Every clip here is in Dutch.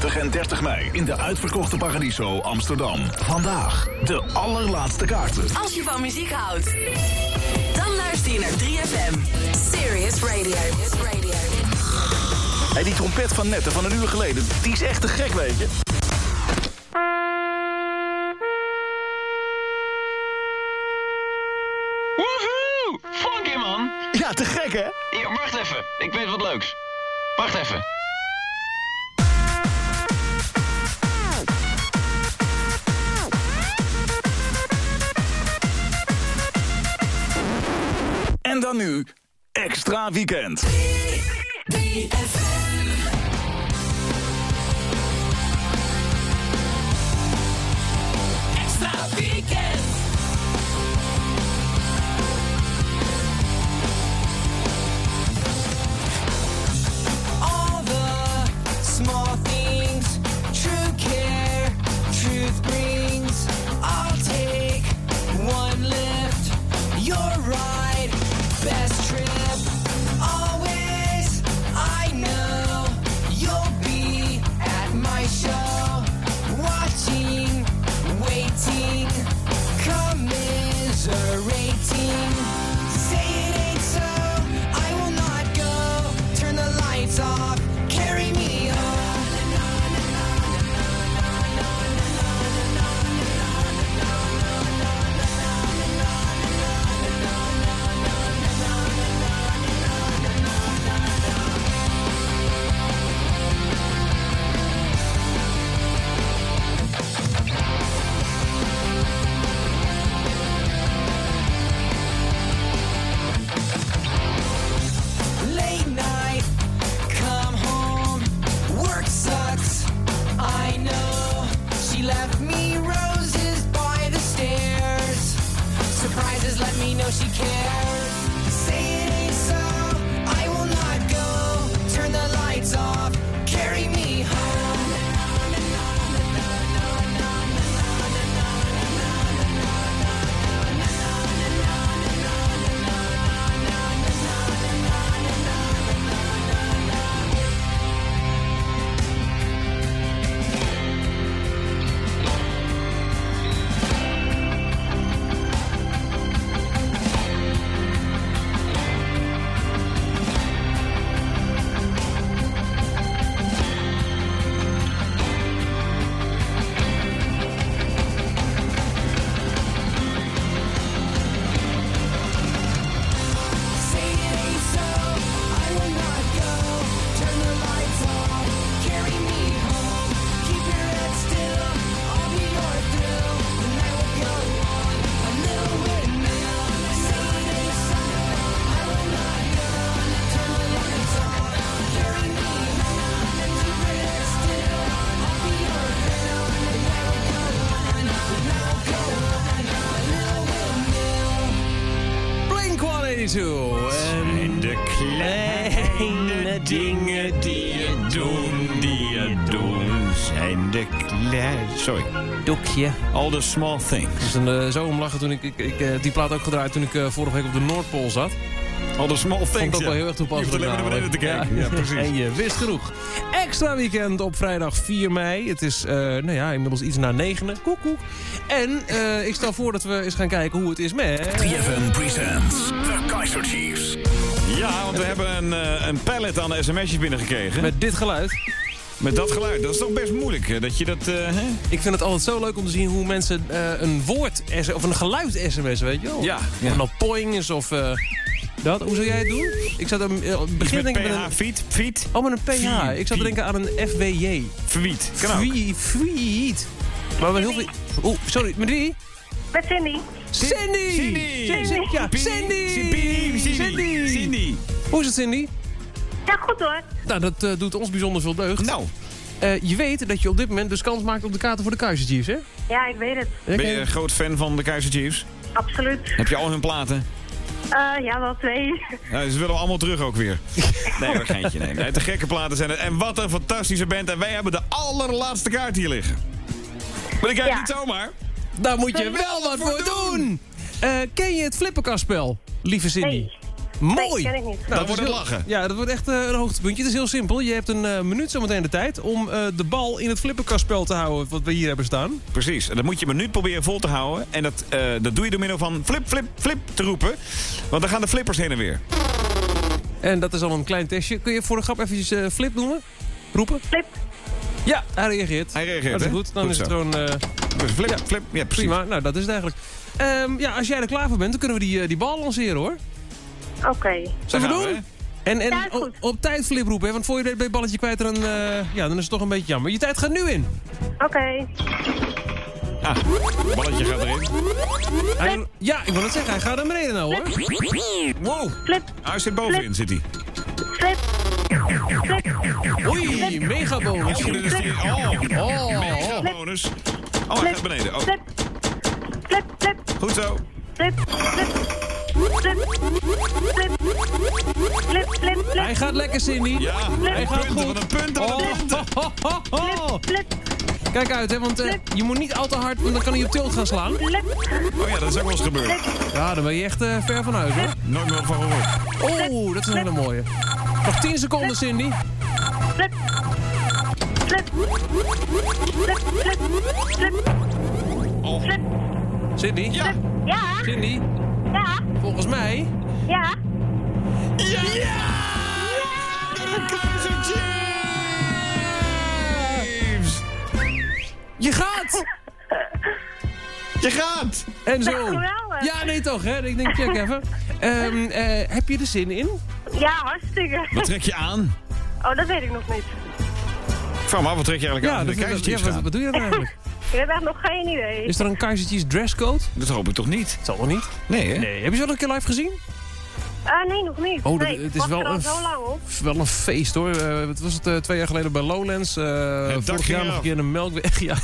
20 en 30 mei in de uitverkochte Paradiso Amsterdam. Vandaag de allerlaatste kaarten. Als je van muziek houdt, dan luister je naar 3FM. Serious Radio. Hey, die trompet van net, van een uur geleden, die is echt te gek, weet je. Woehoe! Funky, man! Ja, te gek, hè? Hier, wacht even. Ik weet wat leuks. Wacht even. En dan nu, extra weekend. Extra weekend. Zijn de. Sorry. Doekje. All the small things. Ik moest er uh, zo om lachen toen ik, ik, ik uh, die plaat ook gedraaid toen ik uh, vorige week op de Noordpool zat. All the small things, Vond dat wel heel erg toepasselijk. Je hoeft alleen maar naar beneden te kijken. Ja, ja precies. en je wist genoeg. Extra weekend op vrijdag 4 mei. Het is, nou ja, inmiddels iets na negenen. Koek, koek. En ik stel voor dat we eens gaan kijken hoe het is met... 3FM presents The Kaiser Chiefs. Ja, want we hebben een, uh, een pallet aan sms'jes binnengekregen. Met dit geluid. Met dat geluid. Dat is toch best moeilijk, dat je dat... Uh, hè? Ik vind het altijd zo leuk om te zien hoe mensen uh, een woord of een geluid sms, weet je wel? Ja. Of ja. nou poing is of... dat, hoe zou jij het doen? Ik zat er uh, begin met denken PH, met een fiet, fiet. Oh, met een PH. Ik zat te denken aan een FWJ. Verwiet. Kan ook. Fiet. Maar we heel veel... Oeh, sorry, met wie? Met Cindy. Cindy! Cindy! Cindy! Cindy! Cindy! Cindy! Cindy! Hoe is het, Cindy? Ja, goed hoor. Nou, dat uh, doet ons bijzonder veel deugd. Nou. Uh, je weet dat je op dit moment dus kans maakt op de kaarten voor de Kaiser Chiefs, hè? Ja, ik weet het. Ben je een groot fan van de Kaiser Chiefs? Absoluut. Heb je al hun platen? Uh, ja, wel twee. Ja, ze willen allemaal terug ook weer. Nee, dat geintje. Nee. nee. De gekke platen zijn het. En wat een fantastische band. En wij hebben de allerlaatste kaart hier liggen. Maar ik krijg Ja. niet zomaar. Daar moet je wel wat voor doen! Uh, ken je het flipperkastspel, lieve Cindy? Nee. Mooi! ken ik niet. Nou, Dan het wordt heel- lachen. Ja, dat wordt echt eh, een hoogtepuntje. Het is heel simpel. Je hebt een eh, minuut zometeen de tijd om eh, de bal in het flipperkastspel te houden. Wat we hier hebben staan. Precies. En dat moet je een minuut proberen vol te houden. En dat, eh, dat doe je door middel van flip, flip, flip te roepen. Want dan gaan de flippers heen en weer. En dat is al een klein testje. Kun je voor de grap eventjes flip noemen? Roepen? Flip. Ja, hij reageert. Hij reageert, Dat is goed. Dan Goed is het gewoon Dus flip, Ja. flip. Ja, precies. prima. Nou, dat is het eigenlijk. Ehm, ja, als jij er klaar voor bent, dan kunnen we die, die bal lanceren, hoor. Oké. Daar Zullen we doen? En, en Ja, is goed. op, op tijd flip roepen, hè? Want voor je dit het balletje kwijt, dan, eh, ja, dan is het toch een beetje jammer. Je tijd gaat nu in. Oké. Ah, balletje gaat erin. Hij- ja, ik wil het zeggen. Hij gaat naar beneden nou, hoor. Wow. Flip. Hij zit bovenin, zit hij. Flip. Flip. Oei, mega bonus. Oh. Oh, Oh, mega bonus. Oh, hij gaat beneden. Oh, Flip. Flip. Flip. goed zo. Flip. Flip. Hij gaat lekker, Cindy. Ja, Hij gaat punten, goed. wat een punten, wat Oh. Kijk uit, hè, want eh, je moet niet al te hard, want dan kan hij op tilt gaan slaan. Oh ja, dat is ook wel eens gebeurd. Ja, dan ben je echt eh, ver van huis, hoor. Nooit meer van gehoord. Oh, dat is een hele mooie. Nog 10 seconden, Cindy. Oh. Cindy? Ja. Ja. Cindy? Ja. Volgens mij... Ja. Ja! De Kaiser Chiefs! Je gaat! Je gaat! En zo. Geweldig. Ja, nee toch, hè? Ik denk, check even. Ehm, eh, heb je er zin in? Ja, hartstikke. Wat trek je aan? Oh, dat weet ik nog niet. Vraag maar, wat trek je eigenlijk aan? dat, dat, de ja, wat, wat doe je dan eigenlijk? Ik heb echt nog geen idee. Is er een Kaiser Chiefs dresscode? Dat hoop ik toch niet? Dat zal wel niet. Nee, hè? Nee, heb je ze al een keer live gezien? Ah, nee, nog niet. Oh, nee, het is wel een- zo lang op. Wel een feest hoor. Eh, wat was het eh, twee jaar geleden bij Lowlands? eh vorig jaar nog een keer in een melkweg. Ja.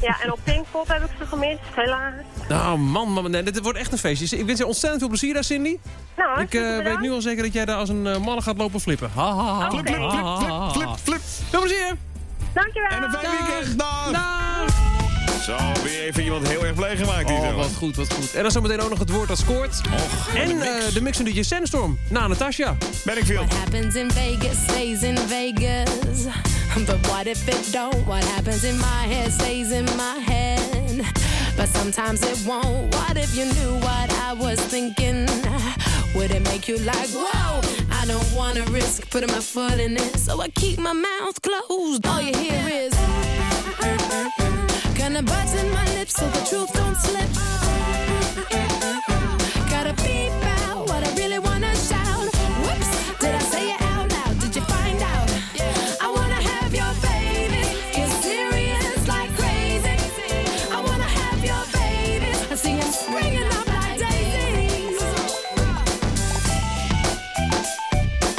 Ja, en op Pinkpop heb ik ze gemist, helaas. Nou man, man, nee, dit wordt echt een feestje. Ik wens je ontzettend veel plezier daar, Cindy. Nou, Ik eh, weet nu al zeker dat jij daar als een eh, malle gaat lopen flippen. Ha, ha, ha. Flip, flip, flip, flip, flip, flip. Veel plezier! Dankjewel. En een fijn weekend. Dag! Dag! Zo, weer even iemand heel erg blij gemaakt hier Oh, zo. wat goed, wat goed. En dan zometeen ook nog het woord dat scoort. Och, En de eh, mix. de mix van DJ Sandstorm. Na Natasha. Ben ik veel. happens in Vegas stays in Vegas. But what if it don't? What happens in my head stays in my head. But sometimes it won't. What if you knew what I was thinking? Would it make you like, whoa? I don't wanna risk putting my foot in it, so I keep my mouth closed. All you hear is. Gonna button my lips so the truth don't slip. Gotta beep out what I really wanna shout. Whoops, did I say it out loud? Did you find out? I wanna have your baby. Get serious like crazy. I wanna have your baby. I see him springing up like daisies.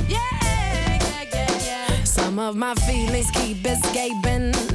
Yeah, yeah, yeah, yeah. Some of my feelings keep escaping.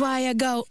Why I go.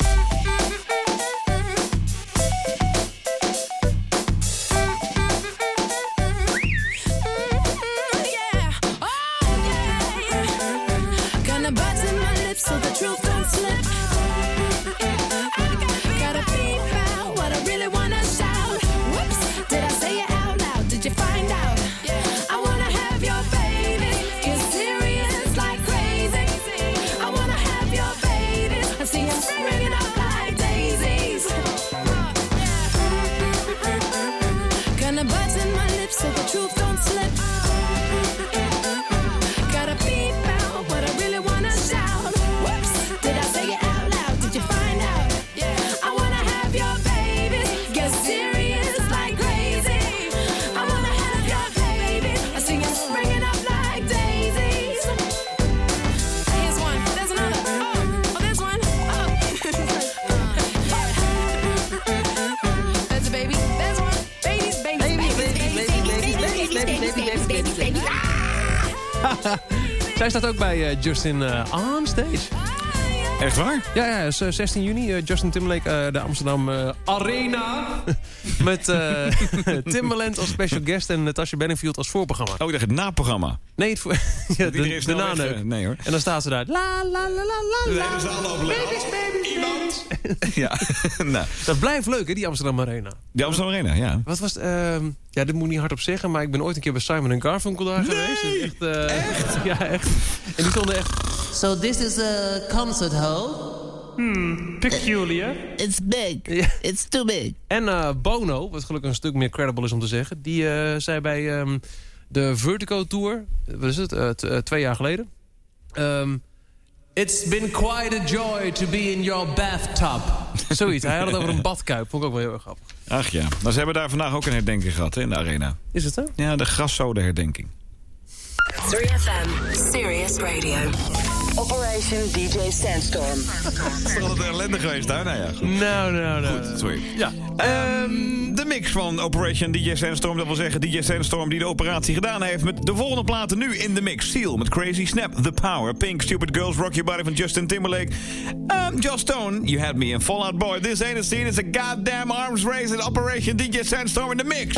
Zij staat ook bij eh, Justin eh, on stage. Echt waar? Ja, ja, is, eh, 16 juni. eh, Justin Timberlake, eh, de Amsterdam Arena. Met Timbaland als special guest en Natasha Bedingfield als voorprogramma. Oh, ik dacht het naprogramma. Nee, het voor, ja, de, de naneuk. Nee hoor. En dan staat ze daar. La, la, la, la, la. Babies, babies, Iemand? ja, nou. Dat blijft leuk, hè, die Amsterdam Arena. De Amsterdam Arena, ja. Wat was het? ehm, ja, dit moet ik niet hardop zeggen, maar ik ben ooit een keer bij Simon Garfunkel daar geweest. Echt, eh, Ja, echt. En die stonden echt... So this is a concert hall. Peculiar. It's big. It's too big. En eh, Bono, wat gelukkig een stuk meer credible is om te zeggen... die eh, zei bij ehm, de Vertigo Tour, wat is het, eh, eh, twee jaar geleden... ehm, It's been quite a joy to be in your bathtub. Zoiets, hij had het over een badkuip. Vond ik ook wel heel erg grappig. Ach ja. Nou, ze hebben daar vandaag ook een herdenking gehad hè, in de arena. Is het zo? Ja, de grassode herdenking. 3FM, Serious Radio. Operation DJ Sandstorm. Is toch altijd ellende geweest daar? Nou ja, goed. Nou, nou, nou. Goed, sorry. Ja. Ehm, de mix van Operation DJ Sandstorm. Dat wil zeggen DJ Sandstorm die de operatie gedaan heeft... met de volgende platen nu in de mix. Seal met Crazy Snap, The Power, Pink, Stupid Girls, Rock Your Body van Justin Timberlake. Um, Joss Stone, You Had Me in Fallout Boy. This ain't a scene, it's a goddamn arms race at Operation DJ Sandstorm in the mix.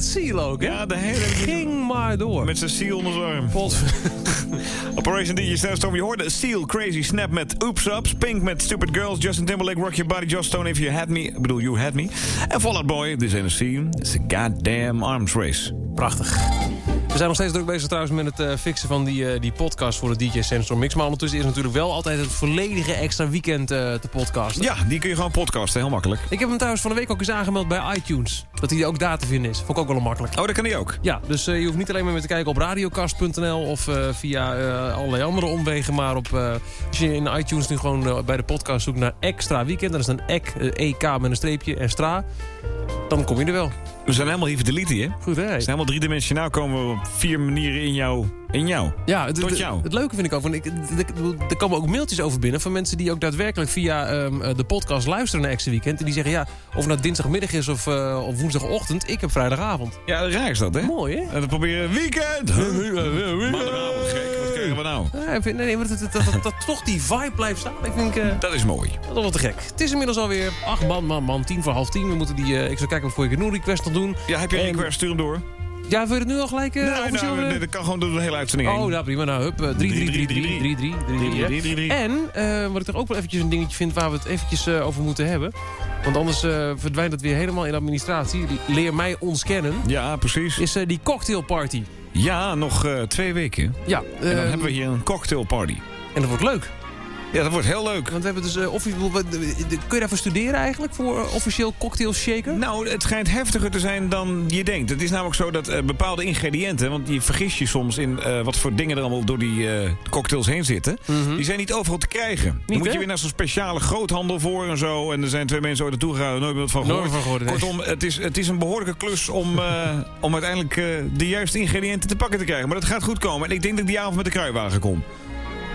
Tijd Seal ook, hè? Ja, de hele Ging maar door. Met zijn seal onder zijn arm. Pot. Operation DJ Sandstorm. Je hoorde Steel, Crazy Snap met Oops Ups. Pink met Stupid Girls. Justin Timberlake, Rock Your Body. Joss Stone, If You Had Me. Ik bedoel, You Had Me. En Fall Out Boy, This Ain't a Scene. It's a goddamn arms race. Prachtig. We zijn nog steeds druk bezig trouwens met het eh, fixen van die, eh, die podcast voor de DJ Sandstorm Mix. Maar ondertussen is natuurlijk wel altijd het volledige extra weekend eh, te podcasten. Ja, die kun je gewoon podcasten. Heel makkelijk. Ik heb hem trouwens van de week ook eens aangemeld bij iTunes. Dat hij ook daar te vinden is. Vond ik ook wel makkelijk. Oh, dat kan hij ook. Ja, dus je hoeft niet alleen maar meer te kijken op radiocast.nl of via allerlei andere omwegen. Maar op, als je in iTunes nu gewoon bij de podcast zoekt naar Extra Weekend. Dat is een ek, EK met een streepje en stra. Dan kom je er wel. We zijn helemaal hyperdelete, hè? Goed, hè? We zijn helemaal driedimensionaal komen we op vier manieren in jou. In jou. Ja, het, Tot jou. Het leuke vind ik ook, want ik, er- komen ook mailtjes over binnen... van mensen die ook daadwerkelijk via ehm, eh, de podcast luisteren naar Extra Weekend. En die zeggen, ja, of het nou dinsdagmiddag is of, of woensdagochtend... ik heb vrijdagavond. Ja, raar is dat, hè? Mooi, hè? En dan proberen weekend. Maandagavond, gek. Krijgen we nou? Ja, ik vind- nee, nee, maar dat, dat, dat, dat toch die vibe blijft staan. Ik denk, eh, Dat is mooi. dat is wel te gek. Het is inmiddels alweer acht man, man, man, tien voor half tien. We moeten die, eh, ik zal kijken of ik een request nog doen. Ja, heb je een En- request? Stuur hem door. Ja, wil je het nu al gelijk eh Nee, officieel... nou, eh? nee, dat kan gewoon door de hele uitzending. Oh, nou prima. Nou, hup. 3 3 3 3 3 3 3 3 En eh, wat ik toch ook wel eventjes een dingetje vind... waar we het eventjes eh, over moeten hebben. Want anders eh, verdwijnt het weer helemaal in de administratie. Leer mij ons kennen. Ja, precies. Is eh, die cocktailparty. Ja, nog eh, twee weken. Ja. En dan eh, hebben we hier een cocktailparty. En dat wordt leuk. Ja, dat wordt heel leuk. Want we hebben dus... eh, officieel, kun je daarvoor studeren eigenlijk? Voor officieel cocktail shaker? Nou, het schijnt heftiger te zijn dan je denkt. Het is namelijk zo dat eh, bepaalde ingrediënten... want je vergis je soms in eh, wat voor dingen er allemaal door die cocktails heen zitten... die zijn niet overal te krijgen. Dan moet Mhm. hè? je weer naar zo'n speciale groothandel voor en zo. En er zijn twee mensen ooit naartoe gegaan, nooit meer wat van gehoord. van gehoord, nee. Kortom, het is, het is een behoorlijke klus om, om uiteindelijk de juiste ingrediënten te pakken te krijgen. Maar dat gaat goed komen. En ik denk dat ik die avond met de kruiwagen kom.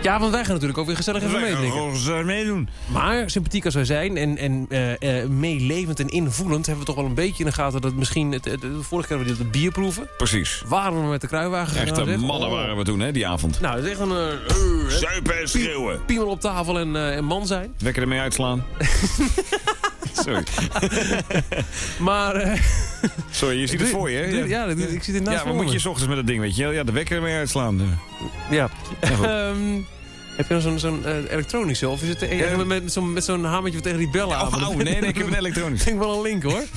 Ja, want wij gaan natuurlijk ook weer gezellig even meedenken. meedoen. Maar sympathiek als wij zijn en, en eh, eh, meelevend en invoelend... hebben we toch wel een beetje in de gaten dat misschien... Het, het- de vorige keer hadden we dit het bier proeven. Precies. Waren we met de kruiwagen. Echte zeg. mannen Oh. waren we toen, hè, die avond. Nou, dat is echt een... eh, Zuipen en schreeuwen. piemel op tafel en, en man zijn. Wekker ermee uitslaan. Sorry. Maar... eh, Sorry, je ziet het voor je, hè? Ja, ja, ik zit ernaast Ja, maar moet je 's ochtends met dat ding, weet je? Ja, de wekker ermee uitslaan. Ja. goed. Ehm, heb je nou zo'n zo'n eh, elektronische? Of is het met, met zo'n hamertje tegen die bellen aan? Oh, nee, nee, ik heb een elektronisch. Ik denk wel een link hoor.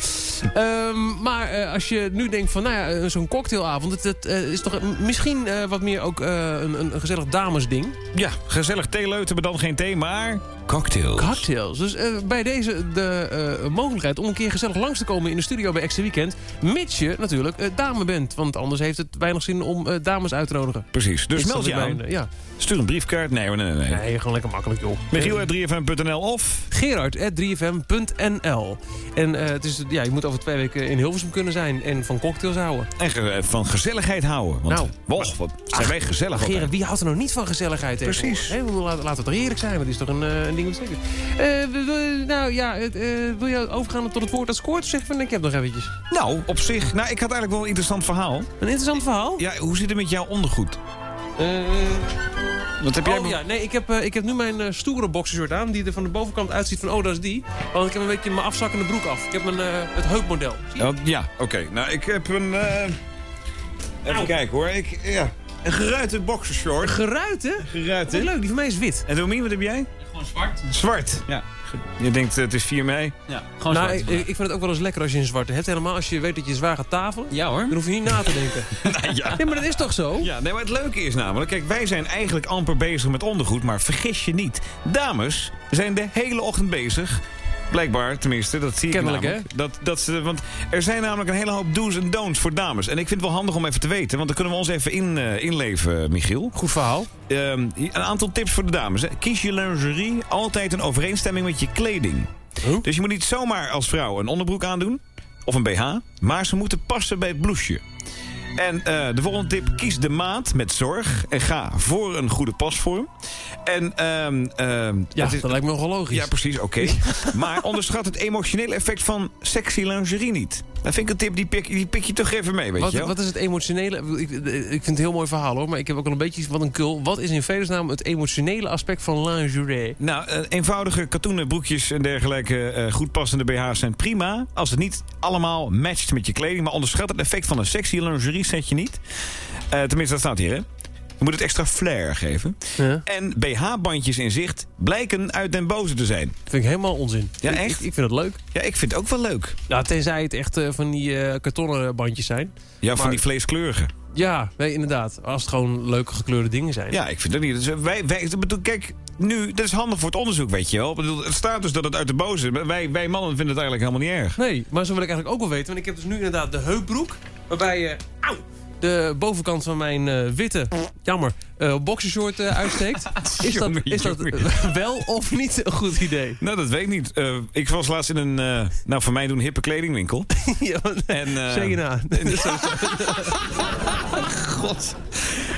Ehm, maar eh, als je nu denkt van, nou ja, eh, zo'n cocktailavond... Het, het is toch misschien wat meer ook een, een, gezellig damesding. Ja, gezellig theeleuten, maar dan geen thee, maar cocktails. Cocktails. Dus bij deze de mogelijkheid om een keer gezellig langs te komen in de studio bij Extra Weekend. Mits je natuurlijk dame bent. Want anders heeft het weinig zin om dames uit te nodigen. Precies, dus meld je aan. Ja. Stuur een briefkaart. Nee, nee, nee. nee. Nee, gewoon lekker makkelijk joh. Michiel.3fm.nl of... Gerard.3fm.nl En eh, het is, ja, je moet over twee weken in Hilversum kunnen zijn en van cocktails houden. En ge- eh, van gezelligheid houden. Want, Nou, woch, wat zijn wij gezellig Gerard, altijd. wie houdt er nou niet van gezelligheid? Precies. Laten, we toch eerlijk zijn, dat is toch een, eh, een ding wat zeker. Nou ja, het, wil je overgaan tot het woord dat scoort? Zeg van, ik heb nog eventjes. Nou, op zich... Nou, ik had eigenlijk wel een interessant verhaal. Een interessant verhaal. Ja, hoe zit het met jouw ondergoed? Eh, Wat heb jij... oh ja, nee, ik heb, eh, ik heb nu mijn eh, stoere boxershort aan... die er van de bovenkant uitziet van, oh, dat is die. Want ik heb een beetje mijn afzakkende broek af. Ik heb mijn, eh, het heupmodel. Ja, oké. Nou, ik heb een... eh, Even kijken hoor. Ik, ja, een geruite boxershort. Geruite. Wat leuk, die van mij is wit. En Domien, wat heb jij? Gewoon zwart. Zwart. Ja. Je denkt, eh, het is 4 mei. Ja, gewoon Nou, zwart. ik, ik vind het ook wel eens lekker als je een zwarte hebt. Helemaal als je weet dat je zwaar gaat tafelen. ja hoor. Dan hoef je niet na te denken. ja. Nee, maar dat is toch zo? Ja, nee, maar het leuke is namelijk... Kijk, wij zijn eigenlijk amper bezig met ondergoed, maar vergis je niet. Dames zijn de hele ochtend bezig... Blijkbaar, tenminste, dat zie ik namelijk. Dat, dat ze, want er zijn namelijk een hele hoop do's en don'ts voor dames. En ik vind het wel handig om even te weten, want dan kunnen we ons even in, eh, inleven, Michiel. Goed verhaal. Ehm, een aantal tips voor de dames. Hè. Kies je lingerie altijd in overeenstemming met je kleding. Huh? Dus je moet niet zomaar als vrouw een onderbroek aandoen. Of een BH. Maar ze moeten passen bij het blouseje. En eh, de volgende tip. Kies de maat met zorg. En ga voor een goede pasvorm. En ehm, ehm, Ja, is- dat lijkt me nogal logisch. ja, precies, oké. maar onderschat het emotionele effect van sexy lingerie niet. Dat vind ik een tip, die pik, die pik je toch even mee, weet Wat, je wel? wat is het emotionele? Ik, ik vind het een heel mooi verhaal hoor, maar ik heb ook al een beetje wat een kul. Wat is in vredesnaam het emotionele aspect van lingerie? Nou, eh, eenvoudige katoenen broekjes en dergelijke eh, goed passende BH's zijn prima. Als het niet allemaal matcht met je kleding. Maar onderschat het effect van een sexy lingerie setje niet. Eh, tenminste, dat staat hier, hè? Je moet het extra flair geven. Ja. En BH-bandjes in zicht blijken uit den boze te zijn. vind ik helemaal onzin. Ja, echt? Ik, ik vind het leuk. Ja, ik vind het ook wel leuk. Ja, tenzij het echt eh, van die eh, kartonnen bandjes zijn. Ja, van die vleeskleurige. Ja, nee, inderdaad. Als het gewoon leuke gekleurde dingen zijn. Ja, ik vind het niet. Dus wij, wij, ik bedoel, kijk, nu, dat is handig voor het onderzoek, weet je wel. Bedoel, het staat dus dat het uit de boze is. Wij, wij mannen vinden het eigenlijk helemaal niet erg. Nee, maar zo wil ik eigenlijk ook wel weten. Want ik heb dus nu inderdaad de heupbroek. Waarbij je de bovenkant van mijn eh, witte, jammer, boxershort eh, uitsteekt. Is dat, is dat wel of niet een goed idee? Nou, dat weet ik niet. Ik was laatst in een, nou voor mij doen hippe kledingwinkel. ja, En, zeg je na. God.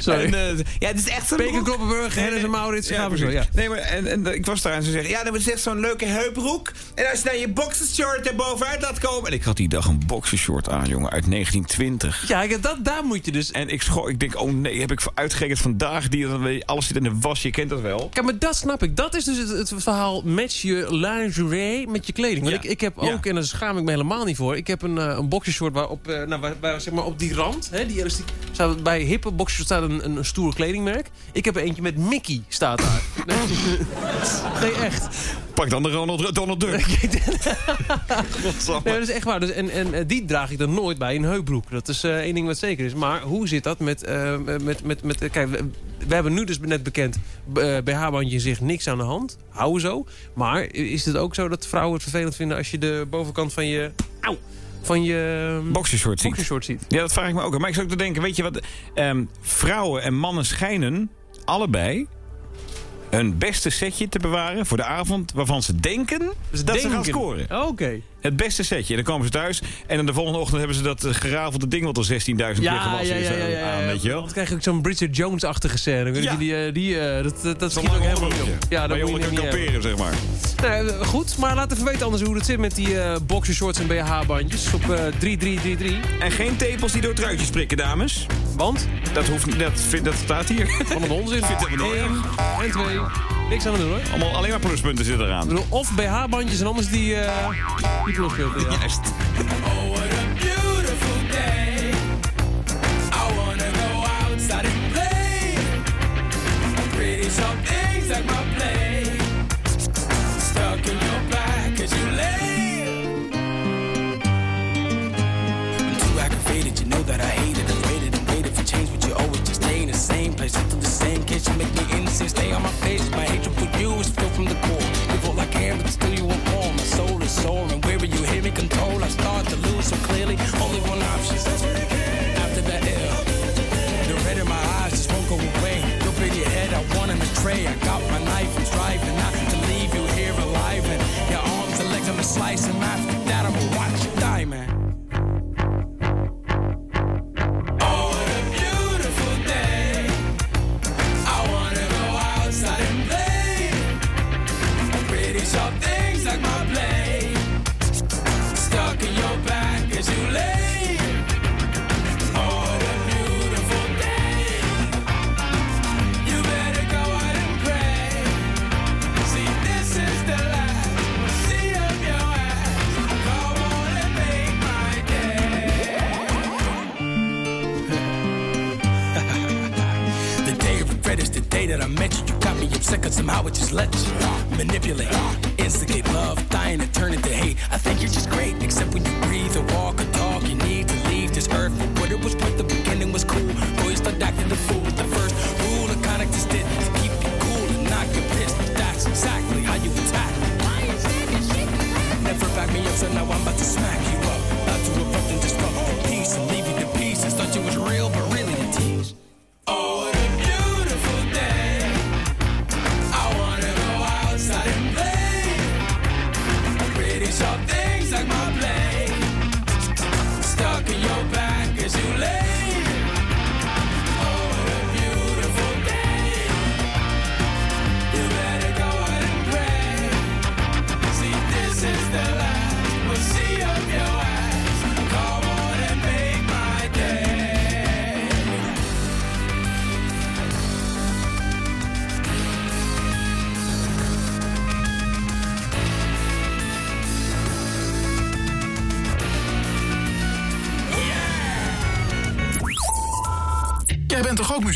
Sorry. En, eh, ja, het is echt zo'n Peker. Kloppenburg, Hennis en Maurits. Ja, zo, ja. Nee, maar en, en ik was daar en ze zeggen... Ja, dat is echt zo'n leuke heupbroek. En als je dan je boxershort er bovenuit laat komen... En ik had die dag een boxershort aan, jongen, uit 1920. Ja, dat, daar moet je dus... En ik ik denk, oh nee, heb ik uitgerekend vandaag... Die, dan alles zit in de was, je kent dat wel. Kijk, maar dat snap ik. Dat is dus het, het verhaal match je lingerie met je kleding. Want Ja. ik, ik heb ook, en daar schaam ik me helemaal niet voor... ik heb een, eh, een boxershort waar op, eh, nou, waar, waar, zeg maar op die rand, hè, die elastiek... Bij hippe boxershort staat een, een, een stoer kledingmerk. Ik heb er eentje met Mickey, staat daar. Nee, nee echt. Pak dan de Ronald, Donald Duck. Nee, dat is echt waar. Dus, en, en eh, die draag ik dan nooit bij een heupbroek. Dat is eh, één ding wat zeker is. Maar hoe zit dat met... eh, met, met, met kijk, we, we hebben nu dus net bekend... eh, BH-bandje in zich niks aan de hand. Houden zo. Maar is het ook zo dat vrouwen het vervelend vinden... als je de bovenkant van je... Auw, van je... Boxershort ziet. boxershort ziet? Ja, dat vraag ik me ook. Maar ik zou ook te denken, weet je wat... ehm, vrouwen en mannen schijnen allebei een beste setje te bewaren voor de avond... waarvan ze denken dat ze gaan scoren. Oké. Het beste setje. Dan komen ze thuis en dan de volgende ochtend hebben ze dat eh, gerafelde ding... wat al 16.000 keer gewassen is ja, eh, ja, ja, aan, ja. weet je wel. Dan krijg je ook zo'n Bridget Jones-achtige scène. Weet je. Die, eh, die, eh, dat, dat, dat schiet ook helemaal op. Ja, dat je moet je kan kamperen, zeg maar. Nou, eh, goed, maar laat even weten anders hoe het zit met die eh boxershorts en BH-bandjes op eh 3333. En geen tepels die door truitjes prikken, dames. Want? Dat, hoeft, dat, vind- dat staat hier. Van een onzin. Vindt het en twee. Niks aan het doen hoor. Allemaal, alleen maar pluspunten zitten eraan. bedoel, of BH-bandjes en anders die, eh die pluspunten. Ja. Juist. Oh, what a beautiful day. I wanna go outside and play. Pretty some things like my play. Stuck in your back as you lay. I'm too aggravated, you know that I hate it. I've waited and waited for change, but you always just stay in the same place. Into the same kitchen, make me insane. Stay on my face. My hatred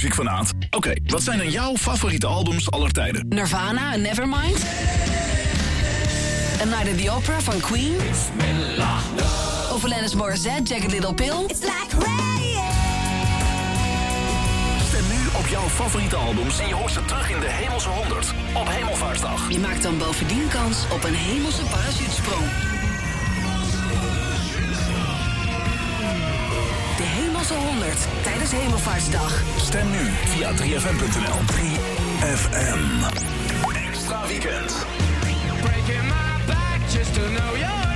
muziekfanaat? Oké, wat zijn dan jouw favoriete albums aller tijden? Nirvana en Nevermind. A Night at the Opera van Queen. Of Alanis Morissette, Jagged Little Pill. It's like Stem nu op jouw favoriete albums en je hoort ze terug in de Hemelse 100 op Hemelvaartsdag. Je maakt dan bovendien kans op een hemelse parachutesprong. Hemelse 100 tijdens Hemelvaartsdag. Stem nu via 3fm.nl. 3FM. Extra weekend. Breaking my back just to know your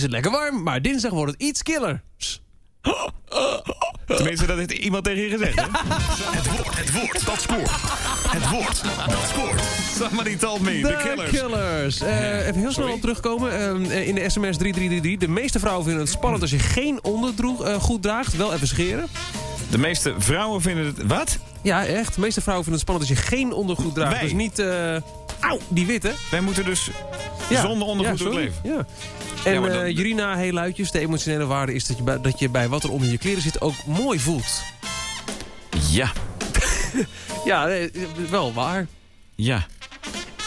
is het lekker warm, maar dinsdag wordt het iets killer. Tenminste, dat heeft iemand tegen je gezegd, hè? Het woord, het woord, dat scoort. Het woord, dat scoort. Somebody told me, the killers. Killers. Eh, even heel snel sorry. op terugkomen. Eh, in de sms 3333. De meeste vrouwen vinden het spannend als je geen onderdroeg eh, goed draagt. Wel even scheren. De meeste vrouwen vinden het... Wat? Ja, echt. De meeste vrouwen vinden het spannend als je geen ondergoed draagt. Wij. Dus niet... eh auw, die witte. Wij moeten dus Ja. zonder ondergoed ja, door het sorry. leven. Ja. En Ja, dan- eh, Jurina, heel luidjes. De emotionele waarde is dat je, bij, dat je bij wat er onder je kleren zit ook mooi voelt. Ja, Ja, eh, wel waar. ja.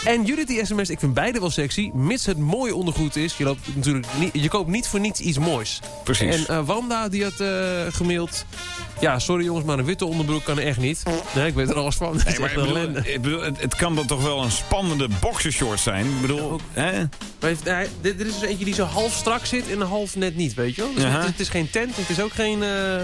En Judith die sms, ik vind beide wel sexy. Mits het mooi ondergoed is. Je, loopt natuurlijk niet, je koopt niet voor niets iets moois. Precies. En eh, Wanda die had eh, gemaild. Ja, sorry jongens, maar een witte onderbroek kan echt niet. Nee, ik weet er alles van. Het is Nee, maar ik bedoel, ik het, het kan dan toch wel een spannende boxershort zijn? Ik bedoel, hè? Maar heeft- hij- dit, dit is dus eentje die zo half strak zit en half net niet, weet je wel? Dus het, het is geen tent, het is ook geen, eh,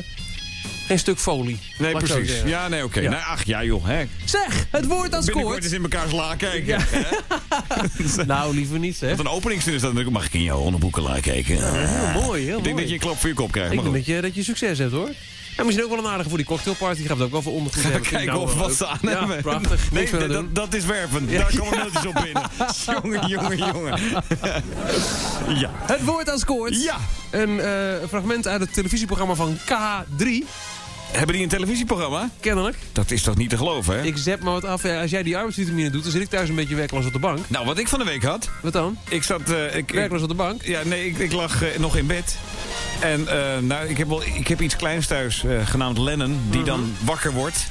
geen stuk folie. Nee, ik precies. Ja, nee, oké. Ja. Nou, ach, ja joh, hè. Zeg, het woord dat scoort. eens in elkaar slaan kijken. Ja. hè? Nou, liever niet zeg. Wat een openingszin is dat natuurlijk. Mag ik in jouw onderboeken laten kijken? Heel mooi, heel ik denk mooi. dat je een klap voor je kop krijgt. Ik denk dat je, dat je succes hebt hoor. En misschien ook wel een aardige voor die cocktailparty. Gaat het ook wel voor ondergoed Ga hebben. Kijken nou of wat ze aan hebben. Prachtig. Nee, dat, dat is werpend. Ja. Daar komen mailtjes op binnen. jongen, jongen, jongen. ja. Het woord aan scoort. Ja. Een eh, fragment uit het televisieprogramma van K3. Hebben die een televisieprogramma? Kennelijk. Dat is toch niet te geloven, hè? Ik zet me wat af. Ja, Als jij die arbeidsvitamine doet, dan zit ik thuis een beetje werkloos op de bank. Nou, wat ik van de week had... Wat dan? Ik zat... eh, ik, Werkloos op de bank? Ja, nee, ik, ik lag eh, nog in bed. En eh, nou, ik heb, wel, ik heb iets kleins thuis, genaamd Lennon, die dan Mhm. wakker wordt.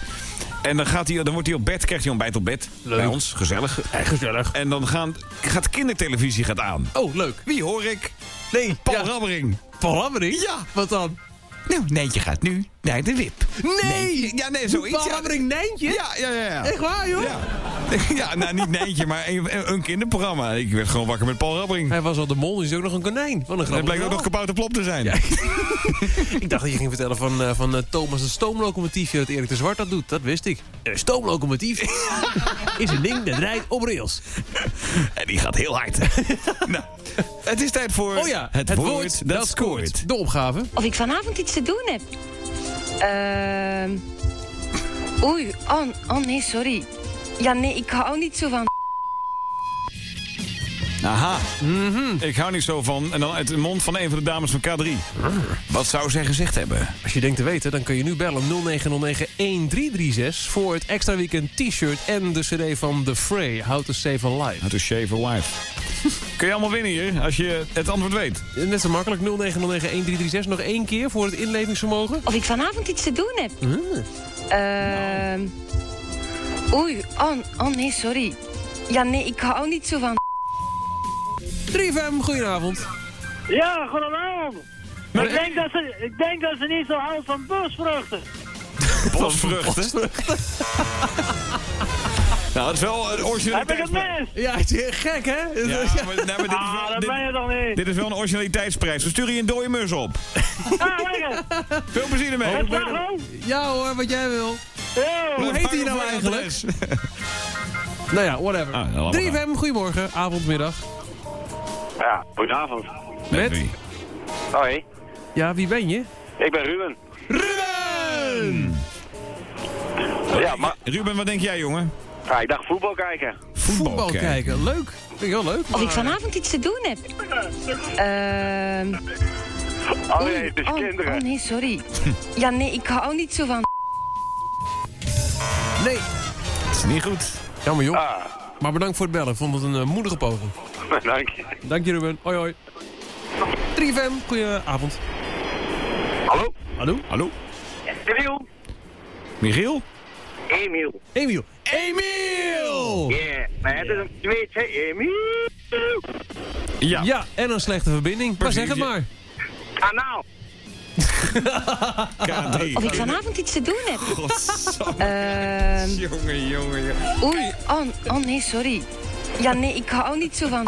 En dan, gaat hij, dan wordt hij op bed, krijgt hij ontbijt op bed. Bij ons, gezellig. gezellig. En dan gaan, gaat kindertelevisie gaat aan. Oh, leuk. Wie hoor ik? Nee. Paul ja. Rabbering. Paul Rabbering? Ja. Wat dan? Nou, Neentje gaat nu naar de wip. Nee! Ja, nee, zoiets. Rabbering Nijntje? Ja, ja, ja. ja. Echt waar, joh? Ja. ja, nou niet Neentje, maar een, een kinderprogramma. Ik werd gewoon wakker met Paul Rabbering. Hij was al de mol, is ook nog een konijn. Wat een Hij blijkt ook nog verhaal. kabouter plop te zijn. Ik dacht dat je ging vertellen van, eh, van eh, Thomas de stoomlocomotiefje dat Erik de Zwart dat doet. Dat wist ik. Een stoomlocomotief is een ding dat rijdt op rails. En die gaat heel hard. nou, het is tijd voor Oh ja, het, woord, dat scoort. De opgave. Of ik vanavond iets te doen heb. Ehm. Oei, oh, oh nee, sorry. Ja, nee, ik hou niet zo van. Aha. Ik hou niet zo van. En dan uit de mond van een van de dames van K3. Wat zou zij gezegd hebben? Als je denkt te weten, dan kun je nu bellen 0909-1336 voor het extra weekend t-shirt en de cd van The Fray, How to Save a Life. How to shave a wife. Kun je allemaal winnen hier, als je het antwoord weet. Net zo makkelijk, 0909-1336. Nog één keer voor het inlevingsvermogen. Of ik vanavond iets te doen heb. Ehm. Oei, oh, oh nee, sorry. Ja, nee, ik hou niet zo van. 3FM, goedenavond. Ja, goedenavond. Ik denk, dat ze, ik denk dat ze niet zo houdt van busvruchten. Bosvruchten. nou, dat is wel een Heb ik het mis? Ja, het is gek, hè? Ja, maar, nee, maar dit, is Ah, wel, dat ben je toch niet? dit is wel een originaliteitsprijs. We sturen je een dode mus op. Ah, lekker. Veel plezier ermee. Het? Ja hoor, wat jij wil. Yo. Hoe heet hij nou eigenlijk? Nou ja, whatever. Ah, dan laten we 3FM, goedemorgen, avond, middag. Ja, goedenavond. Met? Wie? Hoi, Ja, wie ben je? ik ben Ruben. Ruben! Ja, maar Ruben, wat denk jij, jongen? Ja, ik dacht voetbal kijken. Voetbal kijken. Leuk. Vind ik heel leuk. Of ik vanavond iets te doen heb. Ehm. Oh nee, het is oh, kinderen. oh nee, sorry. Ja, nee, ik hou niet zo van. Nee. Dat is niet goed. Jammer joh. Ah, Maar bedankt voor het bellen. Ik vond het een eh, moedige poging. dank je. Dank je Ruben. Hoi hoi. 3FM, goedenavond. Hallo? Hallo? Hallo? Emiel? Michiel? Emiel. Emiel. Emiel! Ja, maar het is een tweetje, Emiel. Ja. Ja, en een slechte verbinding. Maar zeg het maar. Kanaal. K3. Of ik vanavond iets te doen heb. Godsamme. Ehm. Jongen, jongen, jongen. Oei, oh, oh nee, sorry. Ja, nee, ik hou niet zo van.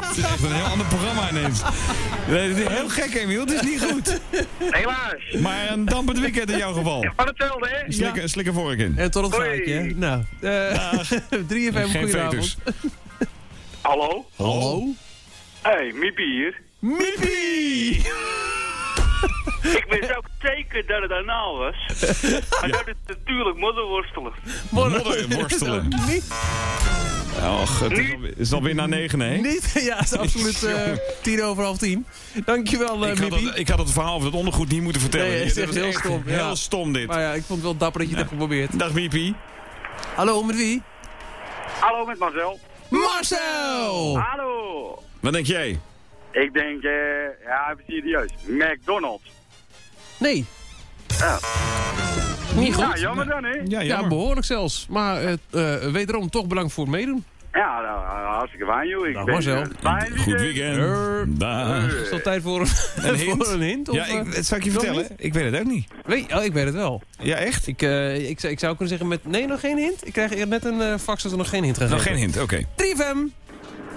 Het is echt een heel ander programma ineens. Nee, dit is heel gek, Emiel. Het is niet goed. Helaas. Maar een dampend weekend in jouw geval. Van hetzelfde, hè? Slik, Ja. slik vork in. En tot het gaatje. hè. Nou, eh 3FM, Geen goedenavond. Hallo? Hallo? Hey, Miepie hier. Miepie! Ik wist ook zeker dat het anaal was. Maar dat is natuurlijk modderworstelen. Modder worstelen. Niet, Och, het is alweer- is alweer na negen, hè? niet, ja, het is absoluut eh, tien over half tien. Dankjewel, eh Ik had, ik had het verhaal over het ondergoed niet moeten vertellen. Nee, het Dit is echt heel stom, ja. Heel stom dit. Maar ja, ik vond het wel dapper dat je het hebt geprobeerd. Dag Miepie. Hallo, met wie? Hallo met Marcel. Marcel! Hallo. Wat denk jij? Ik denk, eh, ja, even serieus. McDonald's. Nee. Ja. Niet goed. Ja, jammer dan, hè? Ja, Ja, behoorlijk zelfs. Maar eh, eh, wederom toch bedankt voor het meedoen. Ja, nou, hartstikke fijn, joh. Ik Dag, ben, Marcel. eh, Goed weekend. Dag. Is het tijd voor een, Een hint? voor een hint? Of, Ja, ik, eh, dat zou ik je vertellen. Ik weet het ook niet. weet, oh, ik weet het wel. Ja, echt? Ik, eh, ik, zou- ik zou kunnen zeggen met... Nee, nog geen hint? Ik krijg net een eh, fax dat er nog geen hint gaat Nog geen hint, oké. 3FM.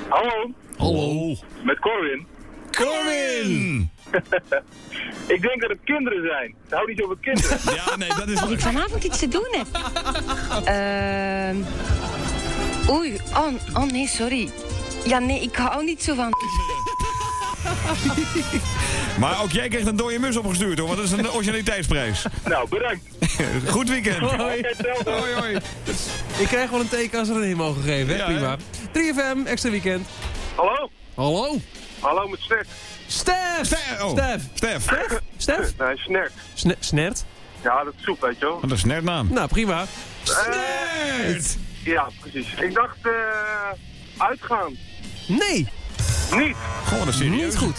Hallo, Hallo. met Corwin. Corwin! Ik denk dat het kinderen zijn. Hou niet zo van kinderen. Ja, nee, dat is Of ik vanavond iets te doen heb. Ehm. Oei, oh, oh nee, sorry. Ja, nee, ik hou niet zo van. Maar ook jij krijgt een dode mus opgestuurd hoor, want dat is een originaliteitsprijs. Nou, bedankt. Goed weekend. Hoi. Hoi, hoi. Ik krijg wel een teken als er een in mogen geven, hè? Ja, Prima. 3FM, extra weekend. Hallo? Hallo? Hallo met Stef. Stef! Stef! Oh. Stef! Stef. Stef? Stef? Nee, Snert. Sne- Snert? Ja, dat is soep, weet je wel. Wat een snertnaam. Nou, prima. Snert! Ja, precies. Ik dacht, eh uitgaan. Nee, Niet. Gewoon een serieus. niet goed.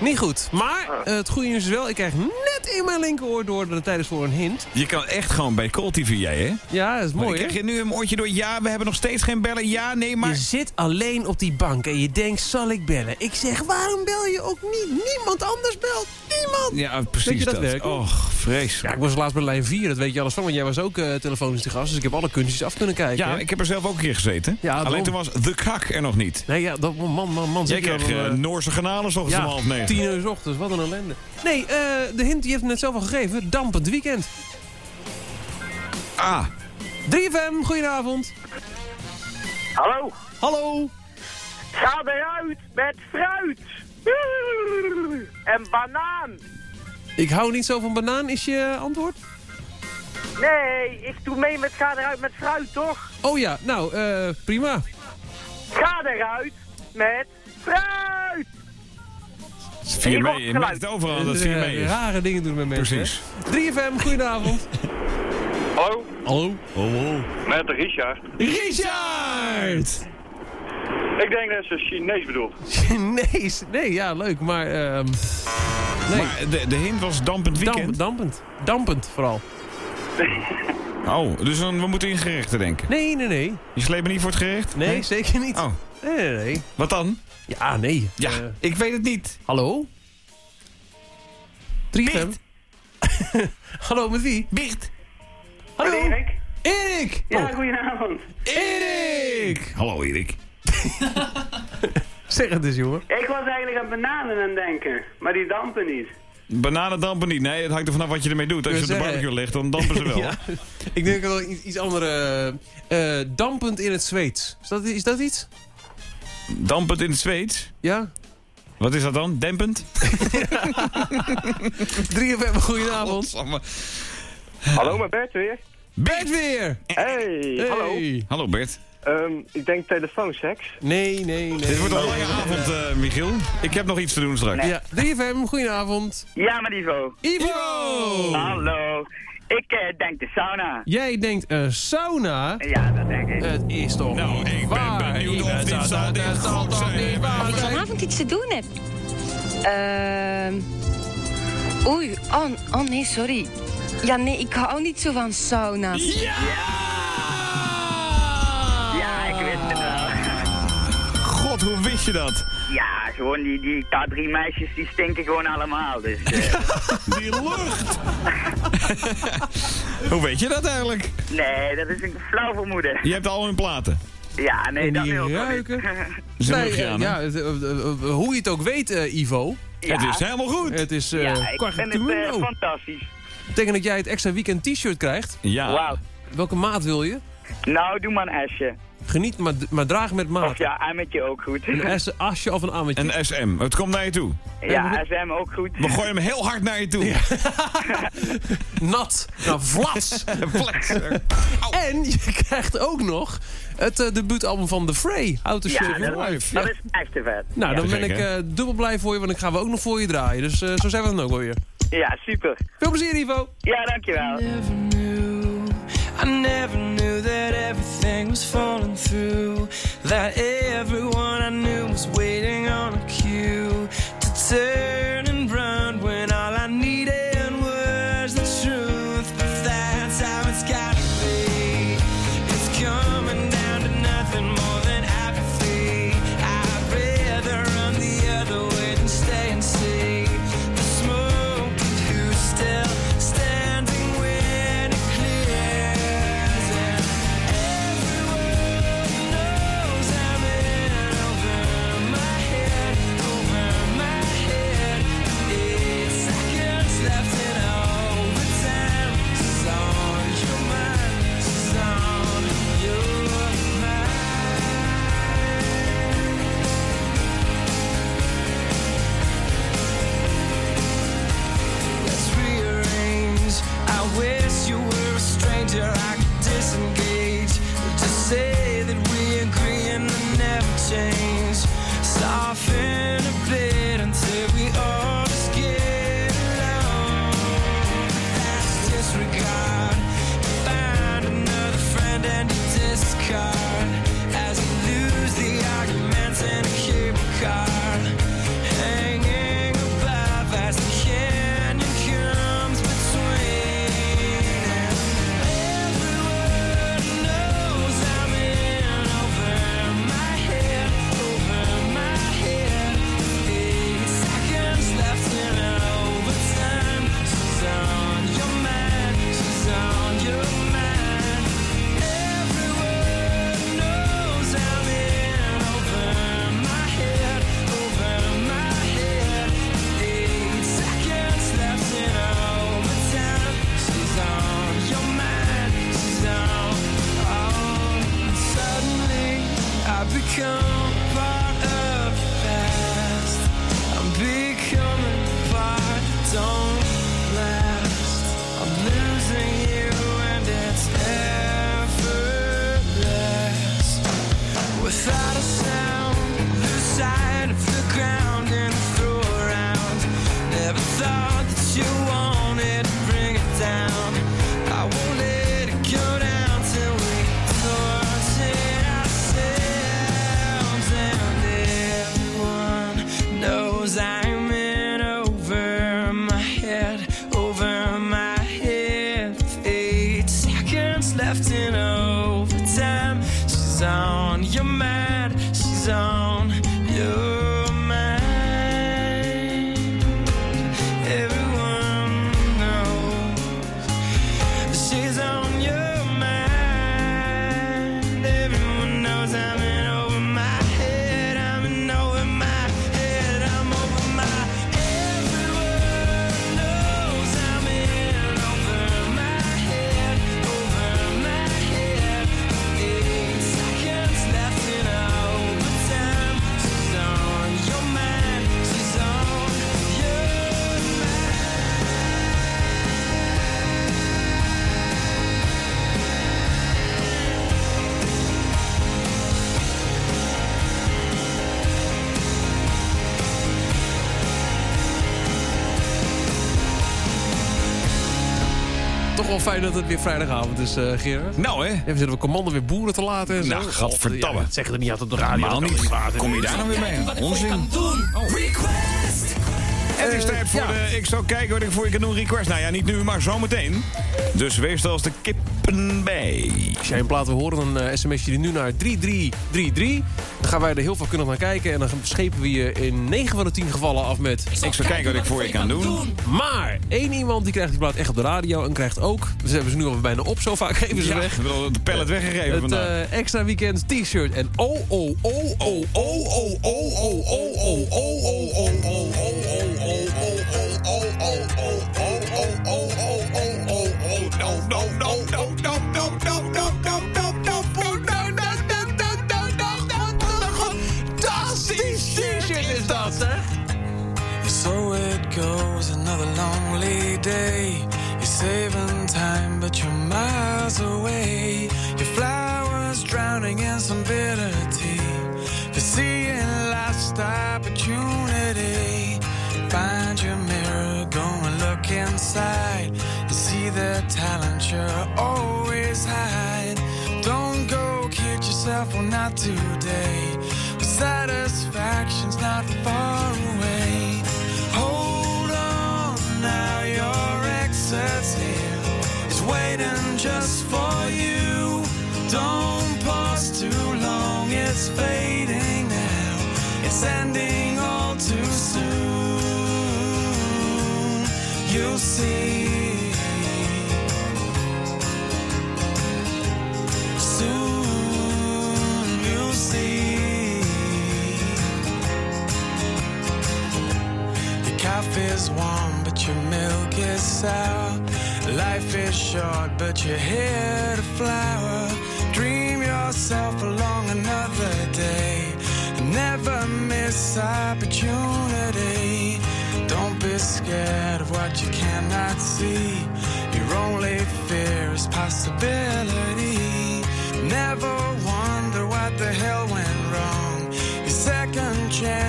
Niet goed. Maar eh, het goede nieuws is wel, ik krijg net in mijn linkeroor door de tijdens voor een hint. Je kan echt gewoon bij Call TV jij, hè? Ja, dat is mooi, krijg je nu een oortje door. Ja, we hebben nog steeds geen bellen. Ja, nee, maar... Je zit alleen op die bank en je denkt, zal ik bellen? Ik zeg, waarom bel je ook niet? Niemand anders belt. Niemand! Ja, precies dat werkt? Och, vreselijk. Ja, ik was laatst bij lijn 4, dat weet je alles van. Want jij was ook eh, telefonisch te gast, dus ik heb alle kunstjes af kunnen kijken. Ja, hè? ik heb er zelf ook een keer gezeten. Ja, Alleen toen was de kak er nog niet. Nee, ja, dat, man, man, man. Jij kreeg eh, Noorse granalen s ochtends ja, om half negen. Tien uur 's ochtends, wat een ellende. Nee, eh, de hint die heeft het net zelf al gegeven. Dampend weekend. Ah, 3FM, goedenavond. Hallo? Hallo. Ga eruit met fruit. En banaan. Ik hou niet zo van banaan, is je antwoord? Nee, ik doe mee met ga eruit met fruit, toch? Oh ja, nou, eh, prima. Ga eruit met fruit. 4 Hier mei. komt Je merkt overal dat het 4 Eh, mei is. Rare dingen doen met mensen. Precies. hè? 3FM, goedenavond. Hallo? Hallo. Oh, Met Richard. Richard! Ik denk dat ze Chinees bedoelt. nee, nee, ja, leuk, maar... ehm nee, Maar de, de hint was dampend weekend. Damp- dampend. Dampend, vooral. Oh, dus dan, we moeten in gerechten denken. Nee, nee, nee. Je sleept me niet voor het gerecht? Nee, zeker niet. Oh, Nee, nee, nee. wat dan? Ja, nee. Ja, Eh, ik weet het niet. hallo? 3FM? hallo, met wie? Bicht. Hallo? Erik? Erik! Ja, Oh, goedenavond. Erik! Hallo Erik. Zeg het eens, jongen. Ik was eigenlijk aan bananen aan het denken, maar die dampen niet. Bananen dampen niet. Nee, het hangt er vanaf wat je ermee doet. Als je op de barbecue legt, dan dampen ze wel. Ja, ik denk wel iets, iets andere. eh, eh, dampend in het Zweeds. Is dat, is dat iets? Dampend in het Zweeds. Ja? Wat is dat dan? Dempend? 3FM, goedenavond. Godsamme. Hallo, met Bert weer. Bert weer! Hey, hallo. Hey. Hallo Bert. Ehm, ik denk telefoonseks. Nee, nee, nee. Dit wordt een lange avond, eh, Michiel. Ik heb nog iets te doen straks. Ja, 3FM, goedenavond. Ja, maar Ivo. Ivo! Hallo. Ik eh, denk de sauna. Jij denkt een sauna? Ja, dat denk ik. Het is toch Nou, niet ik ben waar? benieuwd of dit zal- het dit goed zijn. vanavond iets te doen heb. Ehm. oei, oh, oh nee, sorry. Ja, nee, ik hou niet zo van sauna's. Ja, ik wist het wel. God, hoe wist je dat? Ja, gewoon die, die K3 meisjes die stinken gewoon allemaal. Dus, eh, Die lucht! hoe weet je dat eigenlijk? nee, dat is een flauw vermoeden. Je hebt al hun platen. Ja, nee, En dat wil ruiken. niet. Ze Nee, luchtje eh, ja, eh, hoe je het ook weet, Ivo. Het is helemaal goed. Het is eh ja, ik vind het fantastisch. betekent dat jij het extra weekend t-shirt krijgt. Ja. Wauw. Welke maat wil je? Nou, doe maar een S'je. Geniet, maar, maar draag met maat. Of ja, Emmetje ook goed. Een S, asje of een ammetje. Een SM. Het komt naar je toe. Ja, SM ook goed. We gooien hem heel hard naar je toe. Nat. Nou. Flats. en je krijgt ook nog het eh, debuutalbum van The Fray. How to Ja, Save Your dat, Life. dat Ja. is echt te vet. Nou, dan ben ik eh, dubbel blij voor je, want dan gaan we ook nog voor je draaien. Dus eh, zo zijn we dan ook wel weer. Ja, super. Veel plezier, Ivo. Ja, dankjewel. I never knew that everything was falling through. That everyone I knew was waiting on a cue to turn and run when I weer vrijdagavond is, eh Gerard. Nou, hè? We zitten we commando weer boeren te laten en zo. Nou, gadverdamme. Ja, dat er niet altijd op de radio. Kan niet. water. Kom je daar nou weer mee? Onzin. Het is tijd voor de Ik zou kijken wat ik voor je kan doen request. Nou ja, niet nu, maar zometeen. Dus wees er als de Als jij een plaat wil horen, dan eh sms je die nu naar 3333. Dan gaan wij er heel veel kunnen naar kijken. En dan schepen we je in 9 van de 10 gevallen af met... Ik zal kijken wat ik voor je kan doen. Maar één iemand die krijgt die plaat echt op de radio en krijgt ook... Dus hebben ze nu al bijna op, zo vaak geven ze Ja, weg. we hebben de pallet weggegeven Het vandaag. eh, extra weekend t-shirt. En oh, oh, oh, oh, oh, oh, oh, oh, oh, oh, oh, oh, oh, oh, oh, day. You're saving time, but you're miles away. Your flowers drowning in some bitter tea. For seeing life's opportunity. Find your mirror, go and look inside. And see the talent you're always hide. Don't go kid yourself, well, not today. Satisfaction's not far It's ending all too soon. You'll see. Soon you'll see. Your coffee's warm, but your milk is sour. Life is short, but you're here to flower. Dream yourself along another day. Never miss opportunity. Don't be scared of what you cannot see. Your only fear is possibility. Never wonder what the hell went wrong. too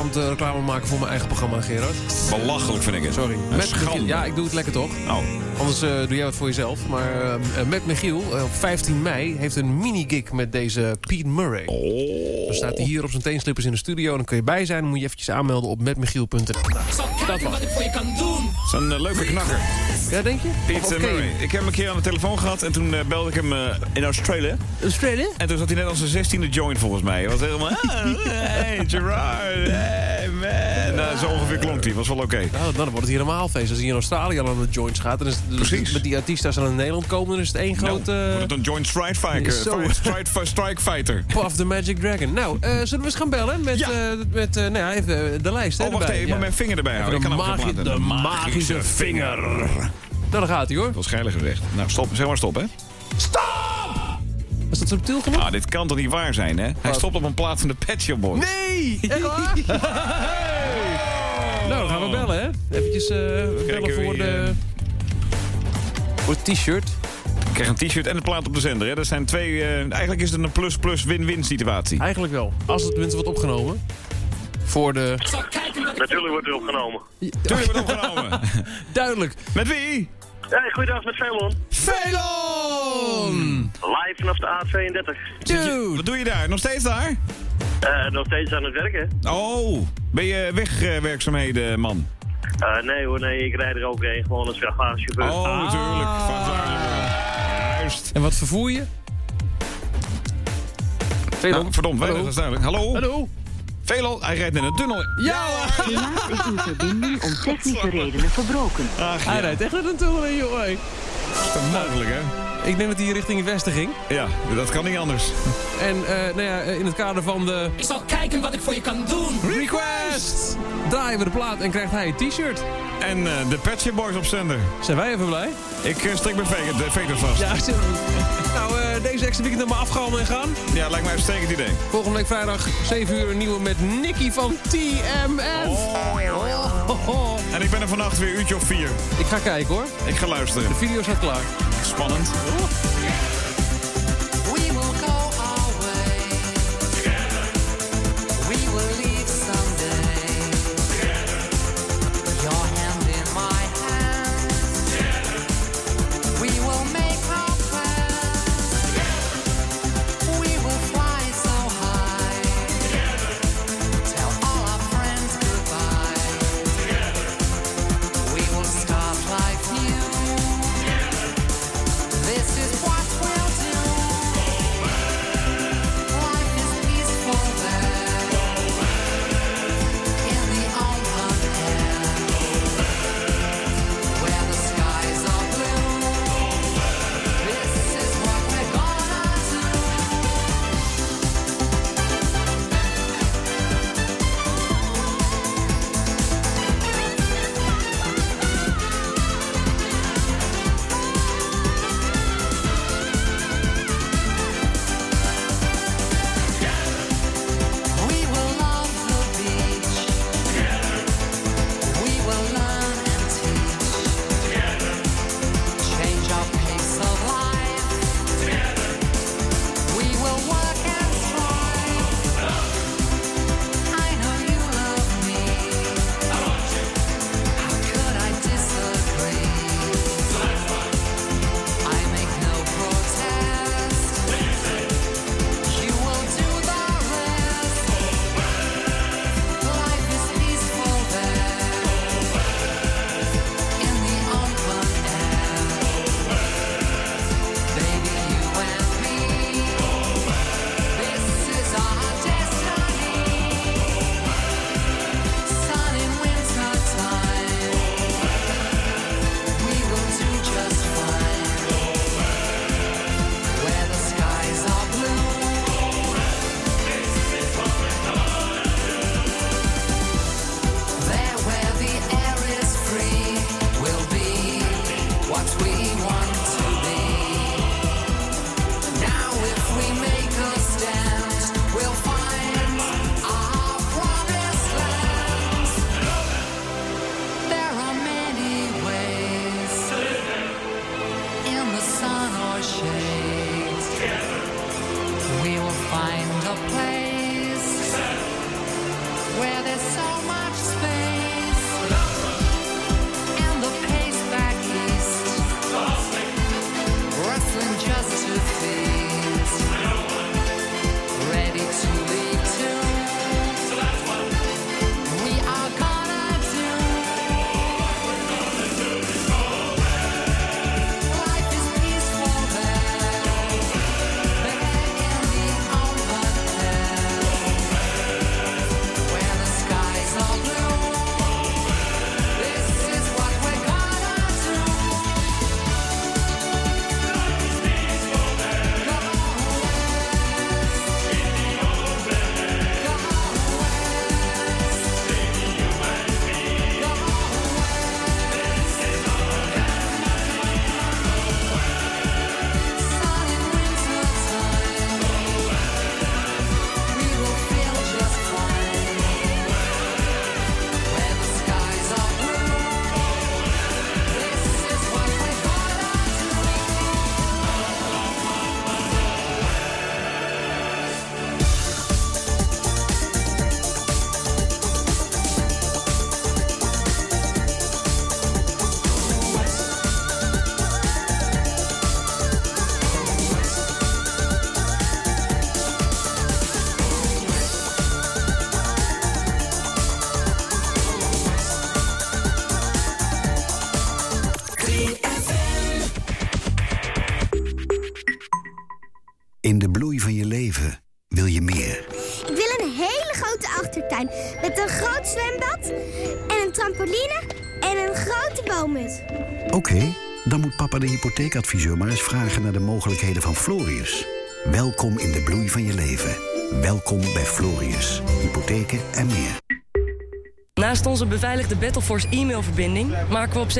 onbeschaamd eh, reclame maken voor mijn eigen programma, Gerard. Belachelijk vind ik het. Sorry. Een Met. Michiel- ja, ik doe het lekker toch? Oh. Anders eh, doe jij wat voor jezelf. Maar eh, met Michiel, eh, op 15 mei, heeft een mini-gig met deze Pete Murray. Oh. Dan staat hij hier op zijn teenslippers in de studio. Dan kun je bij zijn. Dan moet je eventjes aanmelden op metmichiel.nl. Dat was. Dat is een leuke knakker. Ja, denk je? Pete? Murray. Ik heb hem een keer aan de telefoon gehad en toen belde ik hem in Australië. Australië? En toen zat hij net als zijn 16e joint volgens mij. Hij was helemaal. "Ah, hey, Gerard. Hey, man. Nou, zo ongeveer klonk hij. Was wel oké. Nou, dan wordt het hier helemaal feest. Als hij in Australië al aan de joints gaat... dan is het, Precies. met die artiesten als ze naar Nederland komen... dan is het één. Nou, eh, wordt het een joint strike fighter. Strike, strike fighter. Puff the Magic Dragon. Nou, eh, zullen we eens gaan bellen met, eh, met eh, nou ja, even de lijst? hè, Oh, wacht erbij. even, Ja. mijn vinger erbij houden. De, Ik kan magi- de laten. magische vinger. Nou, daar gaat hij hoor. Dat was geilig gezegd. Nou, stop. Zeg maar stop, hè. Is dat subtiel genoeg? Ah, dit kan toch niet waar zijn, hè? Hij stopt op een plaat van de Pet Shop Boys. Nee! Echt waar? Nou, dan gaan we bellen, hè? Eventjes eh, bellen Kijken voor wie, de... eh, Voor het t-shirt. Ik krijg een t-shirt en een plaat op de zender, hè. Dat zijn twee... eh, eigenlijk is het een plus-plus win-win situatie. Eigenlijk wel. Als het tenminste wordt opgenomen. Voor de... Natuurlijk wordt er opgenomen. Tuurlijk wordt opgenomen. Duidelijk. Met wie? Hey, goeiedag met Velon. Velon! Live vanaf de A32. Dude! Wat doe je daar? Nog steeds daar? Eh, nog steeds aan het werken. Oh, ben je wegwerkzaamheden, man? Eh, nee hoor, nee, ik rijd er ook heen. Gewoon als vrachtwagenchauffeur. Oh, natuurlijk. Juist. En wat vervoer je? Velon? Nou, verdomd, weinig, dat is duidelijk. Hallo? Hallo? Velon, hij rijdt in een tunnel. Ja! Helaas is uw verbinding om technische redenen verbroken. Ach, Hij rijdt echt een toer in, joh. Dat is toch mogelijk, hè? Ik denk dat hij richting het westen ging. Ja, dat kan niet anders. En eh, nou ja, in het kader van de... Ik zal kijken wat ik voor je kan doen. Request! Draaien we de plaat en krijgt hij een t-shirt. En eh, de Shop Boys op zender. Zijn wij even blij? Ik eh, strik mijn veter vast. Ja, nou, eh, deze extra weekend maar afgehaald en gaan. Ja, lijkt mij een uitstekend idee. Volgende week vrijdag 7 uur een nieuwe met Nicky van TMF. Oh. En ik ben er vannacht weer uurtje of vier. Ik ga kijken hoor. Ik ga luisteren. De video staat klaar. Spannend. De hypotheekadviseur maar eens vragen naar de mogelijkheden van Florius. Welkom in de bloei van je leven. Welkom bij Florius. Hypotheken en meer. Naast onze beveiligde Battleforce e-mailverbinding maken we op zee